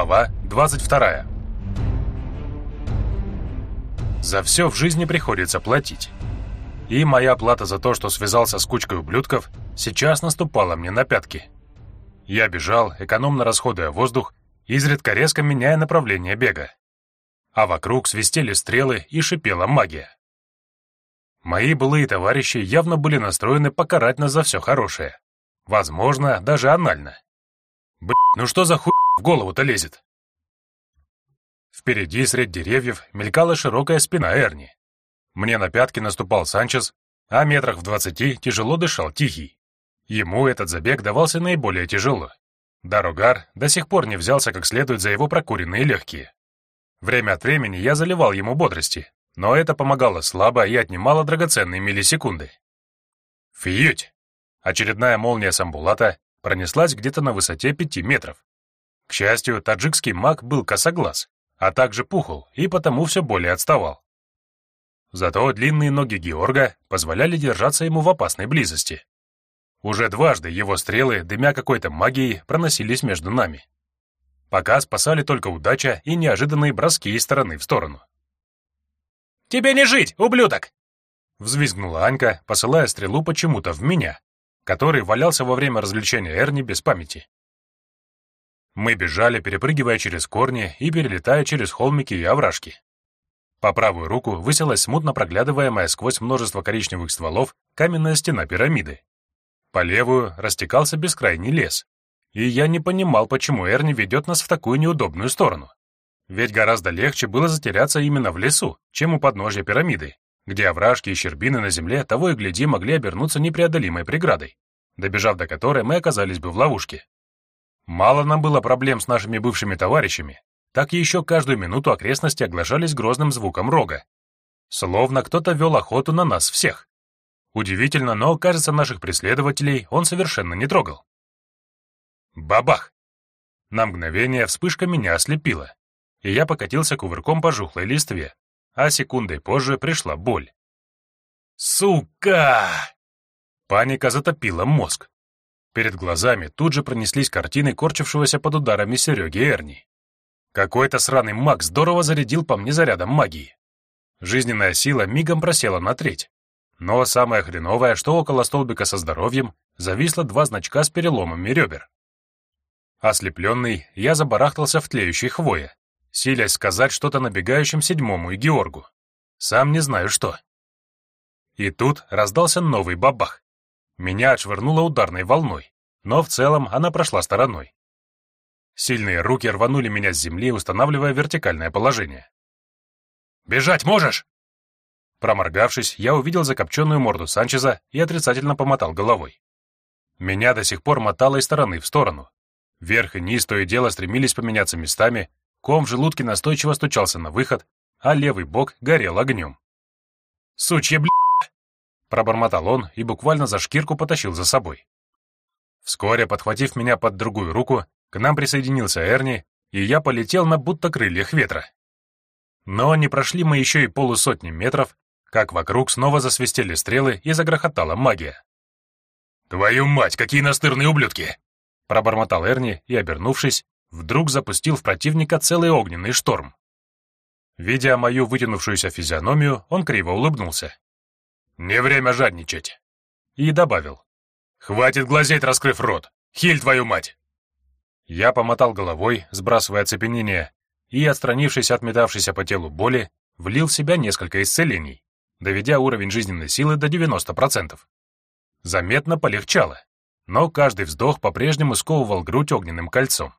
Глава 22. За все в жизни приходится платить. И моя плата за то, что связался с кучкой ублюдков, сейчас наступала мне на пятки. Я бежал, экономно расходуя воздух, изредка резко меняя направление бега. А вокруг свистели стрелы и шипела магия. Мои былые товарищи явно были настроены покарать нас за все хорошее. Возможно, даже анально. Блять, ну что за хуй в голову-то лезет? Впереди, среди деревьев, мелькала широкая спина Эрни. Мне на пятки наступал Санчес, а метрах в двадцати тяжело дышал Тихий. Ему этот забег давался наиболее тяжело. Даругар до сих пор не взялся как следует за его прокуренные легкие. Время от времени я заливал ему бодрости, но это помогало слабо и отнимало драгоценные миллисекунды. Фьють! Очередная молния самбулата пронеслась где-то на высоте пяти метров. К счастью, таджикский маг был косоглаз, а также пухл и потому все более отставал. Зато длинные ноги Георга позволяли держаться ему в опасной близости. Уже дважды его стрелы, дымя какой-то магией, проносились между нами. Пока спасали только удача и неожиданные броски из стороны в сторону. «Тебе не жить, ублюдок!» Взвизгнула Анька, посылая стрелу почему-то в меня, который валялся во время развлечения Эрни без памяти. Мы бежали, перепрыгивая через корни и перелетая через холмики и овражки. По правую руку высилась смутно проглядываемая сквозь множество коричневых стволов каменная стена пирамиды. По левую растекался бескрайний лес. И я не понимал, почему Эрни ведет нас в такую неудобную сторону. Ведь гораздо легче было затеряться именно в лесу, чем у подножья пирамиды, где овражки и щербины на земле того и гляди могли обернуться непреодолимой преградой, добежав до которой мы оказались бы в ловушке. Мало нам было проблем с нашими бывшими товарищами, так еще каждую минуту окрестности оглашались грозным звуком рога. Словно кто-то вел охоту на нас всех. Удивительно, но, кажется, наших преследователей он совершенно не трогал. Бабах! На мгновение вспышка меня ослепила, и я покатился кувырком по жухлой листве, а секундой позже пришла боль. «Сука!» Паника затопила мозг. Перед глазами тут же пронеслись картины корчившегося под ударами Сереги Эрни. Какой-то сраный маг здорово зарядил по мне зарядом магии. Жизненная сила мигом просела на треть. Но самое хреновое, что около столбика со здоровьем зависло два значка с переломами ребер. Ослепленный, я забарахтался в тлеющей хвое, силясь сказать что-то набегающим седьмому и Георгу. Сам не знаю что. И тут раздался новый бабах. Меня отшвырнуло ударной волной, но в целом она прошла стороной. Сильные руки рванули меня с земли, устанавливая вертикальное положение. «Бежать можешь?» Проморгавшись, я увидел закопченную морду Санчеза и отрицательно помотал головой. Меня до сих пор мотало из стороны в сторону. Вверх и низ то и дело стремились поменяться местами, ком в желудке настойчиво стучался на выход, а левый бок горел огнем. «Сучье бля!» Пробормотал он и буквально за шкирку потащил за собой. Вскоре, подхватив меня под другую руку, к нам присоединился Эрни, и я полетел на будто крыльях ветра. Но не прошли мы еще и полусотни метров, как вокруг снова засвистели стрелы и загрохотала магия. «Твою мать, какие настырные ублюдки!» Пробормотал Эрни и, обернувшись, вдруг запустил в противника целый огненный шторм. Видя мою вытянувшуюся физиономию, он криво улыбнулся. «Не время жадничать!» И добавил. «Хватит глазеть, раскрыв рот! Хиль твою мать!» Я помотал головой, сбрасывая оцепенение, и, отстранившись от метавшейся по телу боли, влил в себя несколько исцелений, доведя уровень жизненной силы до 90%. Заметно полегчало, но каждый вздох по-прежнему сковывал грудь огненным кольцом.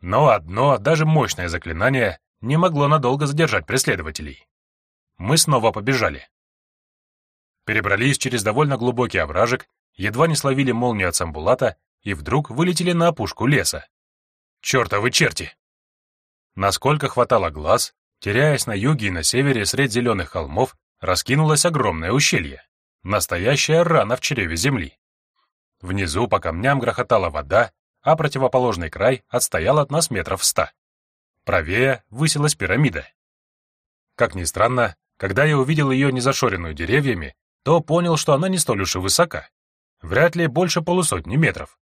Но одно, даже мощное заклинание, не могло надолго задержать преследователей. Мы снова побежали перебрались через довольно глубокий овражек, едва не словили молнию от самбулата и вдруг вылетели на опушку леса. Чёртовы черти! Насколько хватало глаз, теряясь на юге и на севере средь зеленых холмов, раскинулось огромное ущелье. Настоящая рана в чреве земли. Внизу по камням грохотала вода, а противоположный край отстоял от нас метров ста. Правее высилась пирамида. Как ни странно, когда я увидел ее незашоренную деревьями, то понял, что она не столь уж и высока. Вряд ли больше полусотни метров.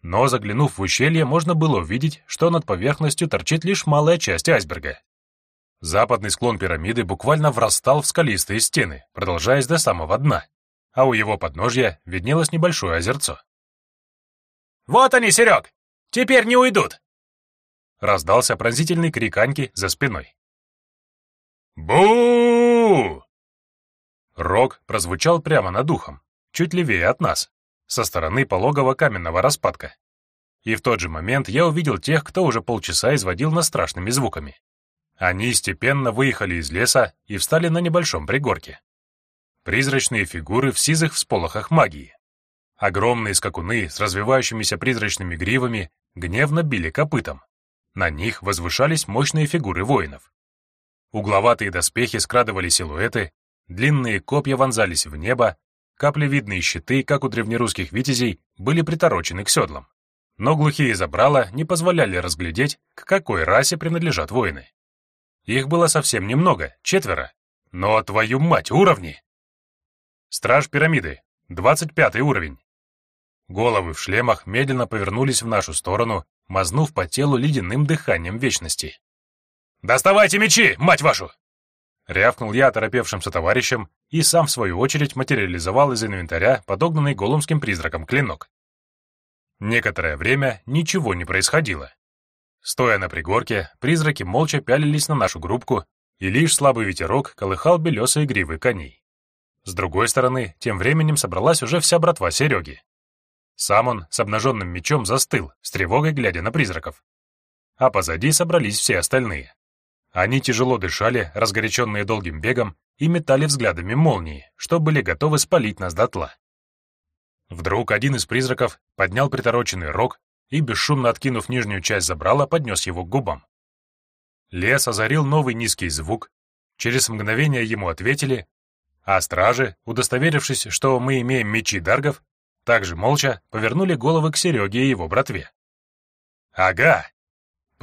Но заглянув в ущелье, можно было увидеть, что над поверхностью торчит лишь малая часть айсберга. Западный склон пирамиды буквально врастал в скалистые стены, продолжаясь до самого дна, а у его подножья виднелось небольшое озерцо. «Вот они, Серег! Теперь не уйдут!» Раздался пронзительный крик Аньки за спиной. бу Рог прозвучал прямо над ухом, чуть левее от нас, со стороны пологого каменного распадка. И в тот же момент я увидел тех, кто уже полчаса изводил нас страшными звуками. Они степенно выехали из леса и встали на небольшом пригорке. Призрачные фигуры в сизых всполохах магии. Огромные скакуны с развивающимися призрачными гривами гневно били копытом. На них возвышались мощные фигуры воинов. Угловатые доспехи скрадывали силуэты, длинные копья вонзались в небо, Каплевидные щиты, как у древнерусских витязей, были приторочены к седлам. Но глухие забрала не позволяли разглядеть, к какой расе принадлежат воины. Их было совсем немного, четверо. Но, твою мать, уровни! Страж пирамиды, 25 уровень. Головы в шлемах медленно повернулись в нашу сторону, мазнув по телу ледяным дыханием вечности. «Доставайте мечи, мать вашу!» Рявкнул я оторопевшимся товарищем и сам, в свою очередь, материализовал из инвентаря подогнанный голумским призраком клинок. Некоторое время ничего не происходило. Стоя на пригорке, призраки молча пялились на нашу группку, и лишь слабый ветерок колыхал белесые гривы коней. С другой стороны, тем временем собралась уже вся братва Сереги. Сам он с обнаженным мечом застыл, с тревогой глядя на призраков. А позади собрались все остальные. Они тяжело дышали, разгоряченные долгим бегом, и метали взглядами молнии, что были готовы спалить нас дотла. Вдруг один из призраков поднял притороченный рог и, бесшумно откинув нижнюю часть забрала, поднес его к губам. Лес озарил новый низкий звук, через мгновение ему ответили, а стражи, удостоверившись, что мы имеем мечи даргов, также молча повернули головы к Сереге и его братве. «Ага,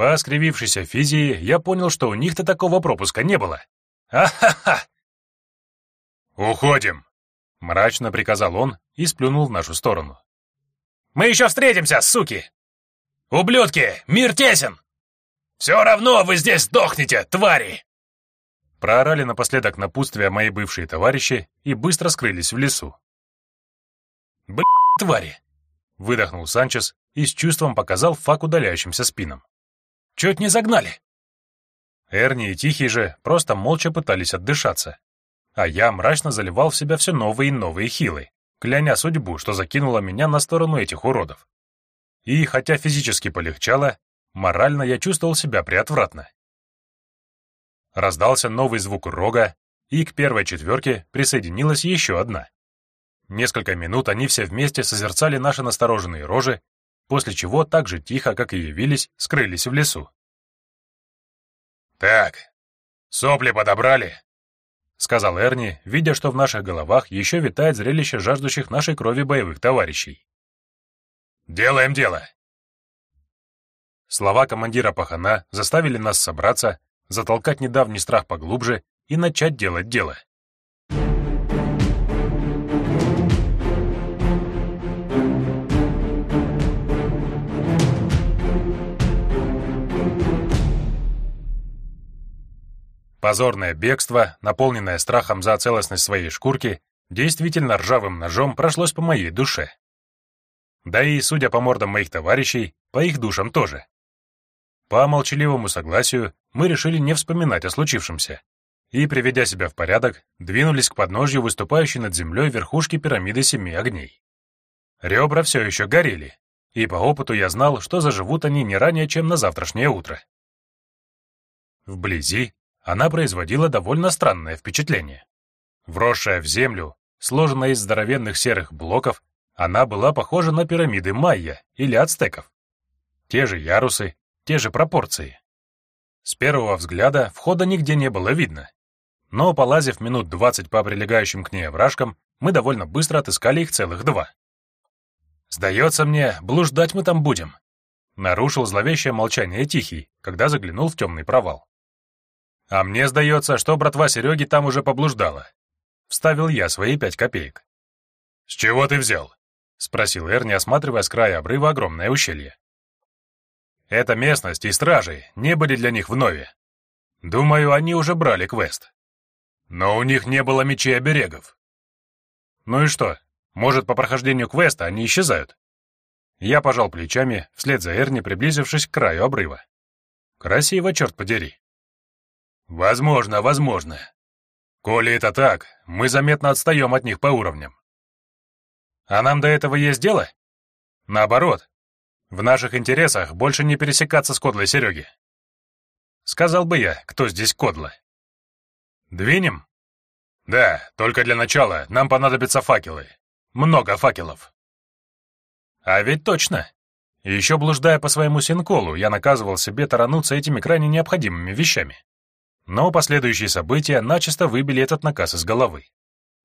по скривившейся физии я понял, что у них-то такого пропуска не было. А-ха-ха! «Уходим!» — мрачно приказал он и сплюнул в нашу сторону. «Мы еще встретимся, суки! Ублюдки, мир тесен! Все равно вы здесь сдохнете, твари!» Проорали напоследок напутствия мои бывшие товарищи и быстро скрылись в лесу. «Блядь, твари!» — выдохнул Санчес и с чувством показал фак удаляющимся спинам. Чуть не загнали!» Эрни и Тихий же просто молча пытались отдышаться, а я мрачно заливал в себя все новые и новые хилы, кляня судьбу, что закинула меня на сторону этих уродов. И, хотя физически полегчало, морально я чувствовал себя приотвратно. Раздался новый звук рога, и к первой четверке присоединилась еще одна. Несколько минут они все вместе созерцали наши настороженные рожи после чего так же тихо, как и явились, скрылись в лесу. «Так, сопли подобрали», — сказал Эрни, видя, что в наших головах еще витает зрелище жаждущих нашей крови боевых товарищей. «Делаем дело!» Слова командира пахана заставили нас собраться, затолкать недавний страх поглубже и начать делать дело. Позорное бегство, наполненное страхом за целостность своей шкурки, действительно ржавым ножом прошлось по моей душе. Да и, судя по мордам моих товарищей, по их душам тоже. По молчаливому согласию мы решили не вспоминать о случившемся и, приведя себя в порядок, двинулись к подножью выступающей над землей верхушки пирамиды Семи Огней. Ребра все еще горели, и по опыту я знал, что заживут они не ранее, чем на завтрашнее утро. Вблизи она производила довольно странное впечатление. Вросшая в землю, сложенная из здоровенных серых блоков, она была похожа на пирамиды майя или ацтеков. Те же ярусы, те же пропорции. С первого взгляда входа нигде не было видно. Но, полазив минут двадцать по прилегающим к ней овражкам, мы довольно быстро отыскали их целых два. «Сдается мне, блуждать мы там будем», — нарушил зловещее молчание Тихий, когда заглянул в темный провал. А мне сдается, что братва Сереги там уже поблуждала. Вставил я свои пять копеек. С чего ты взял? спросил Эрни, осматривая с края обрыва огромное ущелье. Эта местность и стражи не были для них вновь. Думаю, они уже брали квест. Но у них не было мечей оберегов. Ну и что? Может, по прохождению квеста они исчезают? Я пожал плечами, вслед за Эрни, приблизившись к краю обрыва. Красиво, черт подери. Возможно, возможно. Коли это так, мы заметно отстаем от них по уровням. А нам до этого есть дело? Наоборот, в наших интересах больше не пересекаться с Кодлой Сереги. Сказал бы я, кто здесь Кодла. Двинем? Да, только для начала нам понадобятся факелы. Много факелов. А ведь точно. Еще блуждая по своему синколу, я наказывал себе тарануться этими крайне необходимыми вещами. Но последующие события начисто выбили этот наказ из головы.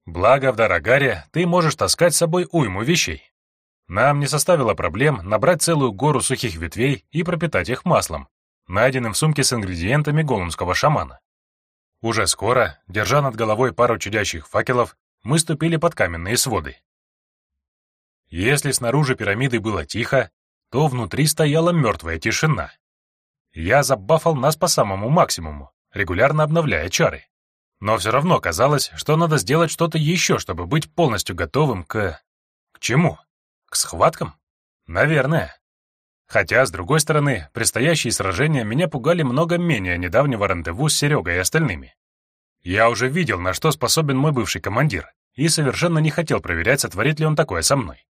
Благо, в Дарагаре ты можешь таскать с собой уйму вещей. Нам не составило проблем набрать целую гору сухих ветвей и пропитать их маслом, найденным в сумке с ингредиентами голумского шамана. Уже скоро, держа над головой пару чудящих факелов, мы ступили под каменные своды. Если снаружи пирамиды было тихо, то внутри стояла мертвая тишина. Я забафал нас по самому максимуму, регулярно обновляя чары. Но все равно казалось, что надо сделать что-то еще, чтобы быть полностью готовым к... К чему? К схваткам? Наверное. Хотя, с другой стороны, предстоящие сражения меня пугали много менее недавнего рандеву с Серегой и остальными. Я уже видел, на что способен мой бывший командир, и совершенно не хотел проверять, сотворит ли он такое со мной.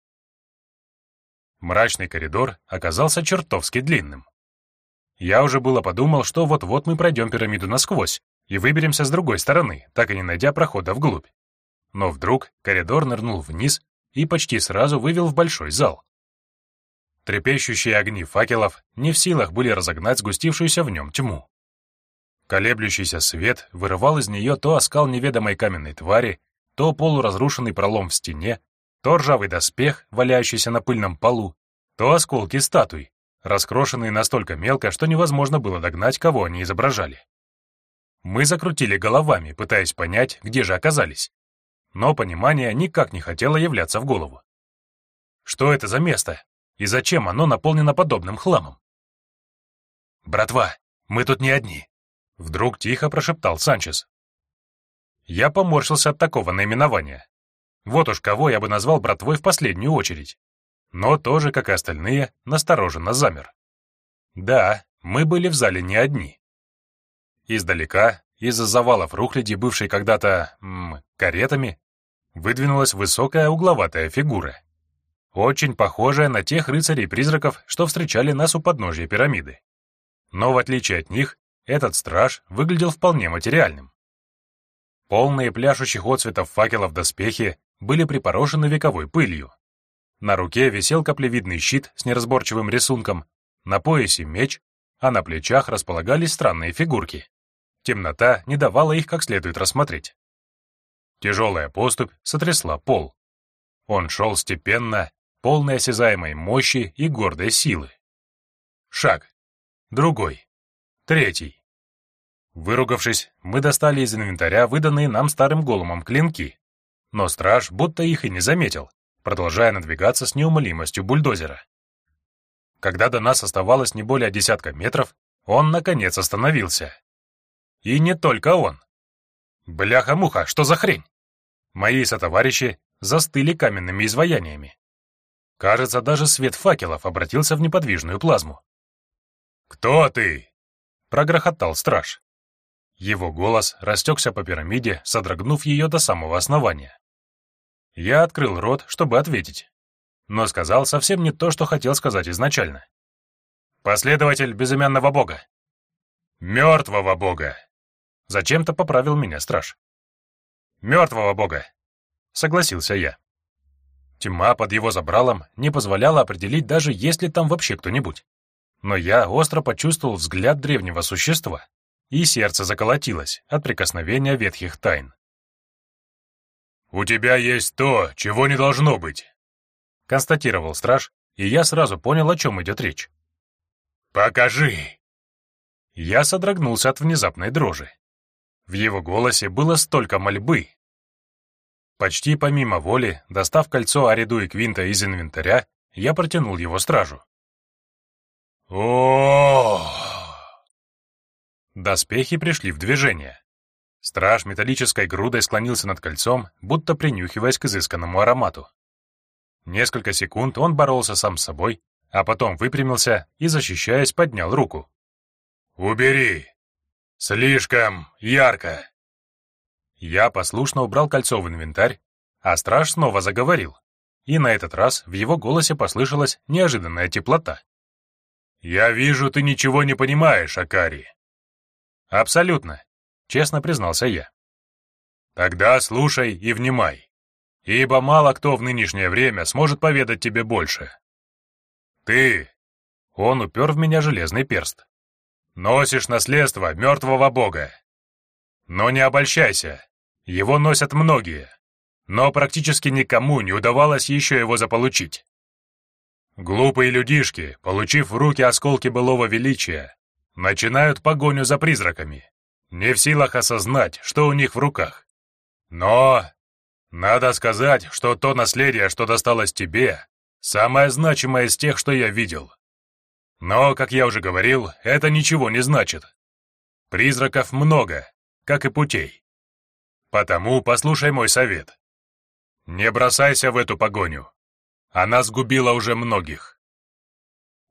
Мрачный коридор оказался чертовски длинным. Я уже было подумал, что вот-вот мы пройдем пирамиду насквозь и выберемся с другой стороны, так и не найдя прохода вглубь. Но вдруг коридор нырнул вниз и почти сразу вывел в большой зал. Трепещущие огни факелов не в силах были разогнать сгустившуюся в нем тьму. Колеблющийся свет вырывал из нее то оскал неведомой каменной твари, то полуразрушенный пролом в стене, то ржавый доспех, валяющийся на пыльном полу, то осколки статуй, раскрошенные настолько мелко, что невозможно было догнать, кого они изображали. Мы закрутили головами, пытаясь понять, где же оказались. Но понимание никак не хотело являться в голову. Что это за место? И зачем оно наполнено подобным хламом? «Братва, мы тут не одни», — вдруг тихо прошептал Санчес. Я поморщился от такого наименования. Вот уж кого я бы назвал братвой в последнюю очередь. Но тоже, как и остальные, настороженно замер. Да, мы были в зале не одни. Издалека, из-за завалов рухляди, бывшей когда-то... каретами, выдвинулась высокая угловатая фигура. Очень похожая на тех рыцарей-призраков, что встречали нас у подножья пирамиды. Но в отличие от них, этот страж выглядел вполне материальным. Полные пляшущих отцветов факелов доспехи были припорошены вековой пылью. На руке висел каплевидный щит с неразборчивым рисунком, на поясе меч, а на плечах располагались странные фигурки. Темнота не давала их как следует рассмотреть. Тяжелая поступь сотрясла пол. Он шел степенно, полный осязаемой мощи и гордой силы. Шаг. Другой. Третий. Выругавшись, мы достали из инвентаря выданные нам старым голумом клинки. Но страж будто их и не заметил, продолжая надвигаться с неумолимостью бульдозера. Когда до нас оставалось не более десятка метров, он, наконец, остановился. И не только он. Бляха-муха, что за хрень? Мои сотоварищи застыли каменными изваяниями. Кажется, даже свет факелов обратился в неподвижную плазму. «Кто ты?» — прогрохотал страж. Его голос растекся по пирамиде, содрогнув ее до самого основания. Я открыл рот, чтобы ответить, но сказал совсем не то, что хотел сказать изначально. «Последователь безымянного бога». «Мертвого бога», Зачем-то поправил меня страж. «Мертвого бога!» — согласился я. Тьма под его забралом не позволяла определить даже, есть ли там вообще кто-нибудь. Но я остро почувствовал взгляд древнего существа, и сердце заколотилось от прикосновения ветхих тайн. «У тебя есть то, чего не должно быть», — констатировал страж, и я сразу понял, о чем идет речь. «Покажи!» Я содрогнулся от внезапной дрожи. В его голосе было столько мольбы. Почти помимо воли, достав кольцо Ариду и Квинта из инвентаря, я протянул его стражу. о Доспехи пришли в движение. Страж металлической грудой склонился над кольцом, будто принюхиваясь к изысканному аромату. Несколько секунд он боролся сам с собой, а потом выпрямился и, защищаясь, поднял руку. «Убери! Слишком ярко!» Я послушно убрал кольцо в инвентарь, а страж снова заговорил, и на этот раз в его голосе послышалась неожиданная теплота. «Я вижу, ты ничего не понимаешь, Акари». «Абсолютно», — честно признался я. «Тогда слушай и внимай, ибо мало кто в нынешнее время сможет поведать тебе больше. Ты...» — он упер в меня железный перст. «Носишь наследство мертвого бога. Но не обольщайся, его носят многие, но практически никому не удавалось еще его заполучить. Глупые людишки, получив в руки осколки былого величия, начинают погоню за призраками, не в силах осознать, что у них в руках. Но надо сказать, что то наследие, что досталось тебе, самое значимое из тех, что я видел. Но, как я уже говорил, это ничего не значит. Призраков много, как и путей. Потому послушай мой совет. Не бросайся в эту погоню. Она сгубила уже многих.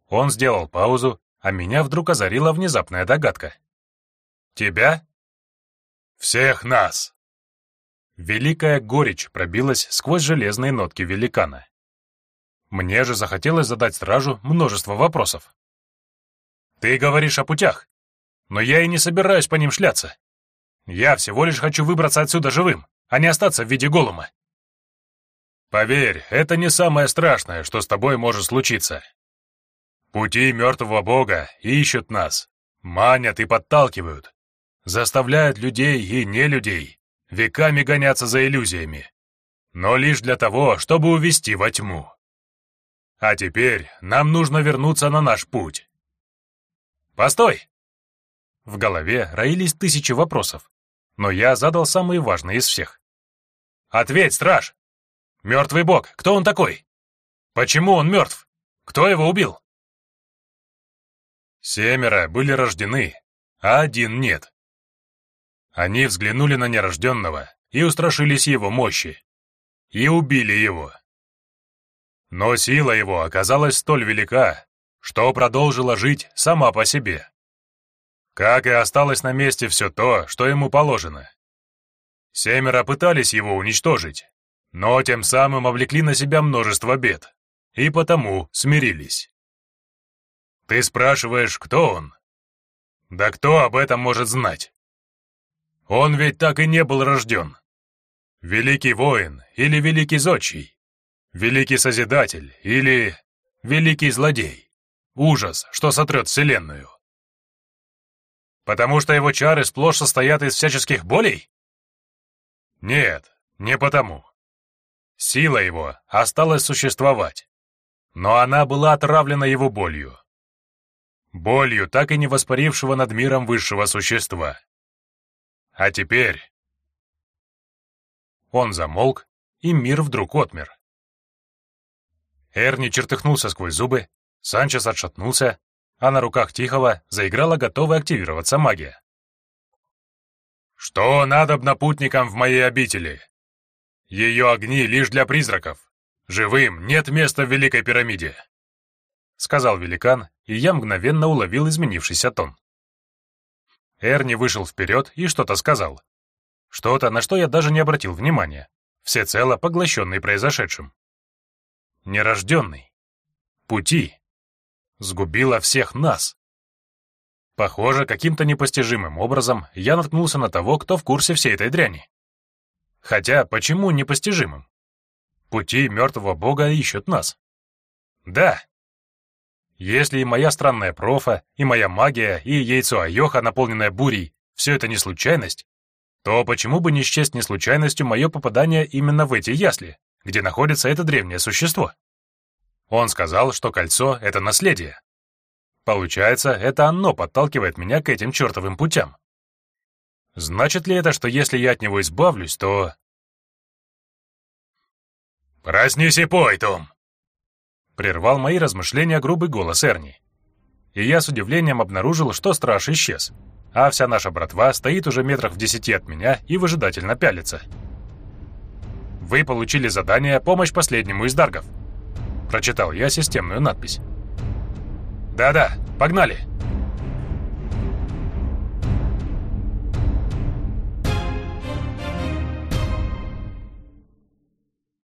Он сделал паузу, а меня вдруг озарила внезапная догадка. Тебя? Всех нас. Великая горечь пробилась сквозь железные нотки великана. Мне же захотелось задать стражу множество вопросов. Ты говоришь о путях, но я и не собираюсь по ним шляться. Я всего лишь хочу выбраться отсюда живым, а не остаться в виде голума. Поверь, это не самое страшное, что с тобой может случиться. Пути мертвого бога ищут нас, манят и подталкивают, заставляют людей и не людей веками гоняться за иллюзиями, но лишь для того, чтобы увести во тьму. А теперь нам нужно вернуться на наш путь. Постой! В голове роились тысячи вопросов, но я задал самый важный из всех. «Ответь, страж! Мертвый бог, кто он такой? Почему он мертв? Кто его убил?» Семеро были рождены, а один нет. Они взглянули на нерожденного и устрашились его мощи, и убили его. Но сила его оказалась столь велика, что продолжила жить сама по себе. Как и осталось на месте все то, что ему положено. Семеро пытались его уничтожить, но тем самым облекли на себя множество бед, и потому смирились. Ты спрашиваешь, кто он? Да кто об этом может знать? Он ведь так и не был рожден. Великий воин или великий зодчий, великий созидатель или великий злодей. Ужас, что сотрет вселенную. Потому что его чары сплошь состоят из всяческих болей? Нет, не потому. Сила его осталась существовать, но она была отравлена его болью. Болью, так и не воспарившего над миром высшего существа. А теперь... Он замолк, и мир вдруг отмер. Эрни чертыхнулся сквозь зубы, Санчес отшатнулся, а на руках Тихого заиграла готовая активироваться магия. «Что надобно путникам в моей обители? Ее огни лишь для призраков. Живым нет места в Великой пирамиде», — сказал великан, и я мгновенно уловил изменившийся тон. Эрни вышел вперед и что-то сказал. Что-то, на что я даже не обратил внимания, всецело поглощенный произошедшим. Нерожденный. Пути сгубила всех нас. Похоже, каким-то непостижимым образом я наткнулся на того, кто в курсе всей этой дряни. Хотя, почему непостижимым? Пути мертвого бога ищут нас. Да. Если и моя странная профа, и моя магия, и яйцо Айоха, наполненное бурей, все это не случайность, то почему бы не счесть не случайностью мое попадание именно в эти ясли, где находится это древнее существо? Он сказал, что кольцо — это наследие. Получается, это оно подталкивает меня к этим чертовым путям. Значит ли это, что если я от него избавлюсь, то... «Проснись и пой, Том!» Прервал мои размышления грубый голос Эрни. И я с удивлением обнаружил, что страж исчез, а вся наша братва стоит уже метрах в десяти от меня и выжидательно пялится. Вы получили задание «Помощь последнему из даргов». Прочитал я системную надпись. «Да-да, погнали!»